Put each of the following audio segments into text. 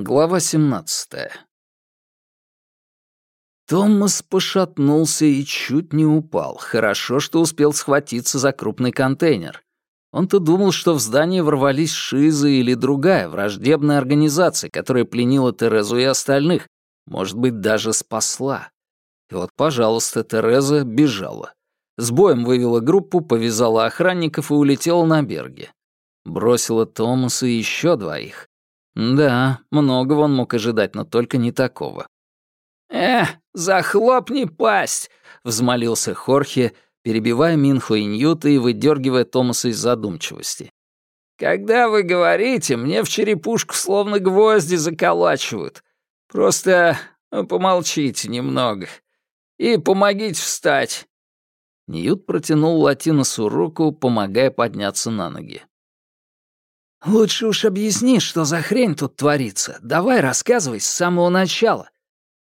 Глава 17. Томас пошатнулся и чуть не упал. Хорошо, что успел схватиться за крупный контейнер. Он-то думал, что в здание ворвались Шизы или другая враждебная организация, которая пленила Терезу и остальных, может быть, даже спасла. И вот, пожалуйста, Тереза бежала. С боем вывела группу, повязала охранников и улетела на береге. Бросила Томаса и еще двоих. Да, многого он мог ожидать, но только не такого. «Э, захлопни пасть!» — взмолился Хорхе, перебивая Минху и Ньюта и выдергивая Томаса из задумчивости. «Когда вы говорите, мне в черепушку словно гвозди заколачивают. Просто ну, помолчите немного и помогите встать». Ньют протянул Латиносу руку, помогая подняться на ноги. «Лучше уж объясни, что за хрень тут творится. Давай рассказывай с самого начала».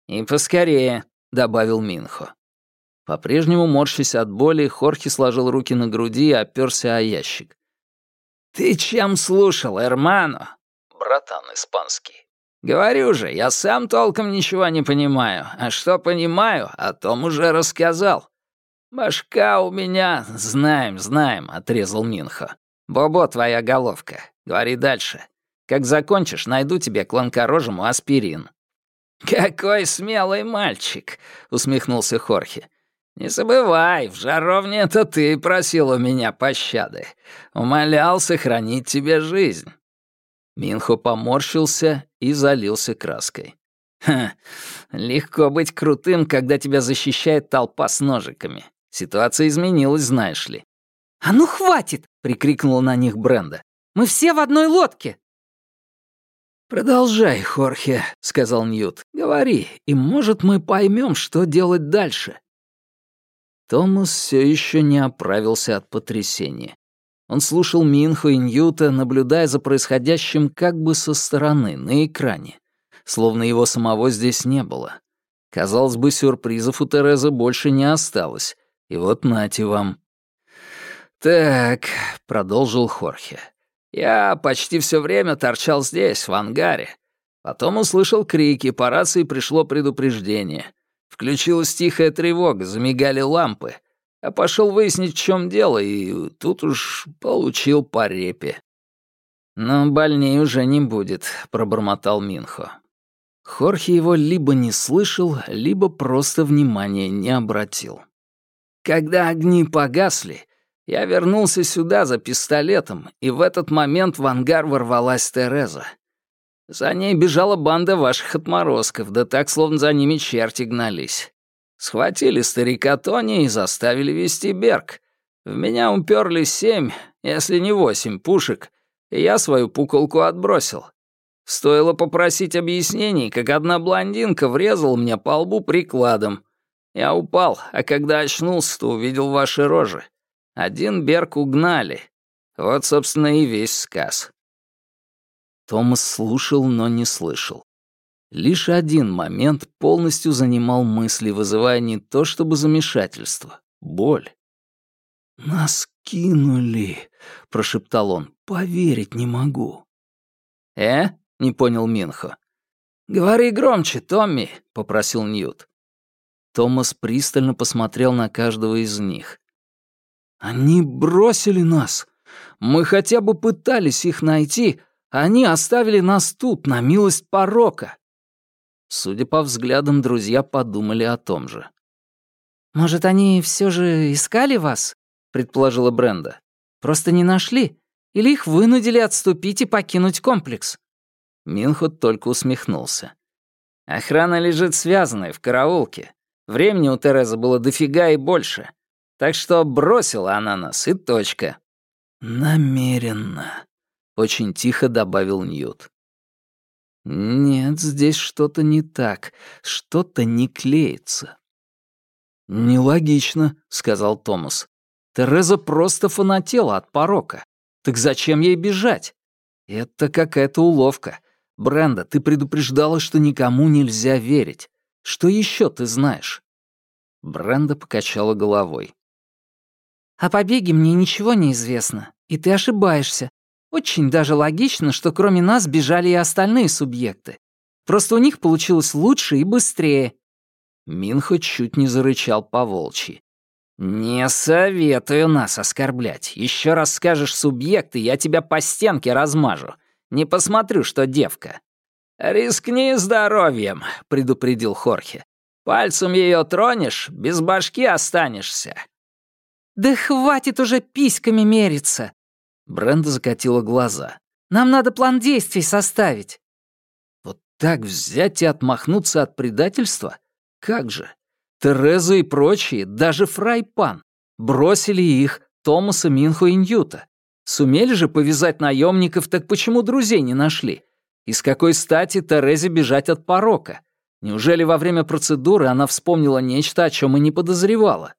«И поскорее», — добавил Минхо. По-прежнему морщась от боли, Хорхи сложил руки на груди и оперся о ящик. «Ты чем слушал, Эрмано?» «Братан испанский». «Говорю же, я сам толком ничего не понимаю, а что понимаю, о том уже рассказал». «Башка у меня...» «Знаем, знаем», — отрезал Минхо. «Бобо, твоя головка. Говори дальше. Как закончишь, найду тебе клонкорожему аспирин». «Какой смелый мальчик!» — усмехнулся Хорхе. «Не забывай, в жаровне это ты просил у меня пощады. Умолял сохранить тебе жизнь». Минхо поморщился и залился краской. «Ха, легко быть крутым, когда тебя защищает толпа с ножиками. Ситуация изменилась, знаешь ли». «А ну хватит!» — прикрикнула на них Бренда. Мы все в одной лодке!» «Продолжай, Хорхе», — сказал Ньют. «Говори, и, может, мы поймем, что делать дальше». Томас все еще не оправился от потрясения. Он слушал Минху и Ньюта, наблюдая за происходящим как бы со стороны, на экране, словно его самого здесь не было. Казалось бы, сюрпризов у Терезы больше не осталось. И вот нате вам. «Так», — продолжил Хорхе, я почти все время торчал здесь, в ангаре. Потом услышал крики, по рации пришло предупреждение. Включилась тихая тревога, замигали лампы. Я пошел выяснить, в чем дело, и тут уж получил по репе. «Но больней уже не будет», — пробормотал Минхо. Хорхе его либо не слышал, либо просто внимания не обратил. Когда огни погасли, я вернулся сюда за пистолетом, и в этот момент в ангар ворвалась Тереза. За ней бежала банда ваших отморозков, да так, словно за ними черти гнались. Схватили старика Тони и заставили вести Берг. В меня уперли семь, если не восемь пушек, и я свою пуколку отбросил. Стоило попросить объяснений, как одна блондинка врезала мне по лбу прикладом. Я упал, а когда очнулся, то увидел ваши рожи. Один Берг угнали. Вот, собственно, и весь сказ. Томас слушал, но не слышал. Лишь один момент полностью занимал мысли, вызывая не то чтобы замешательство, боль. «Нас кинули», — прошептал он, — «поверить не могу». «Э?» — не понял Минхо. «Говори громче, Томми», — попросил Ньют. Томас пристально посмотрел на каждого из них. Они бросили нас. Мы хотя бы пытались их найти, а они оставили нас тут, на милость порока. Судя по взглядам, друзья подумали о том же. «Может, они все же искали вас?» — предположила Бренда. «Просто не нашли? Или их вынудили отступить и покинуть комплекс?» Минхот только усмехнулся. «Охрана лежит связанная в караулке. Времени у Терезы было дофига и больше. Так что бросила она нас, и точка». «Намеренно», — очень тихо добавил Ньют. «Нет, здесь что-то не так, что-то не клеится». «Нелогично», — сказал Томас. «Тереза просто фанатела от порока. Так зачем ей бежать? Это какая-то уловка. Бренда, ты предупреждала, что никому нельзя верить. Что еще ты знаешь?» Бренда покачала головой. О побеге мне ничего не известно, и ты ошибаешься. Очень даже логично, что кроме нас бежали и остальные субъекты. Просто у них получилось лучше и быстрее». Минхо чуть не зарычал по волчьи. «Не советую нас оскорблять. Еще раз скажешь субъекты, я тебя по стенке размажу. Не посмотрю, что девка». «Рискни здоровьем», — предупредил Хорхе. «Пальцем ее тронешь, без башки останешься». «Да хватит уже письками мериться!» Бренда закатила глаза. «Нам надо план действий составить». «Вот так взять и отмахнуться от предательства? Как же? Тереза и прочие, даже Фрайпан, бросили их, Томаса, Минху и Ньюта. Сумели же повязать наемников, так почему друзей не нашли? И с какой стати Терезе бежать от порока? Неужели во время процедуры она вспомнила нечто, о чем и не подозревала?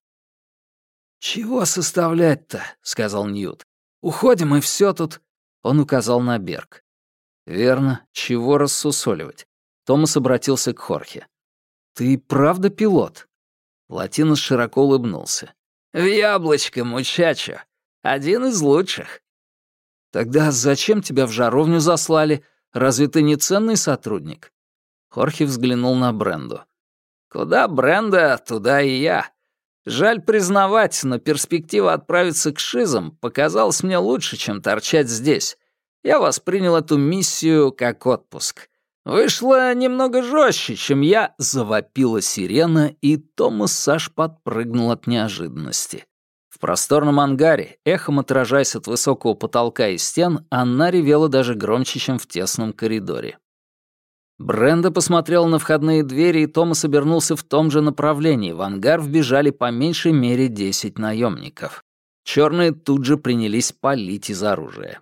«Чего составлять-то?» — сказал Ньют. «Уходим, и все тут...» Он указал на Берг. «Верно, чего рассусоливать?» Томас обратился к Хорхе. «Ты правда пилот?» Латинос широко улыбнулся. «В яблочко, мучачо. Один из лучших». «Тогда зачем тебя в жаровню заслали? Разве ты не ценный сотрудник?» Хорхе взглянул на Бренду. «Куда Бренда, туда и я. Жаль признавать, но перспектива отправиться к Шизам показалась мне лучше, чем торчать здесь. Я воспринял эту миссию как отпуск. Вышло немного жестче, чем я, завопила сирена, и Томас Саш подпрыгнул от неожиданности. В просторном ангаре, эхом отражаясь от высокого потолка и стен, она ревела даже громче, чем в тесном коридоре. Бренда посмотрел на входные двери, и Томас обернулся в том же направлении. В ангар вбежали по меньшей мере десять наемников. Черные тут же принялись палить из оружия.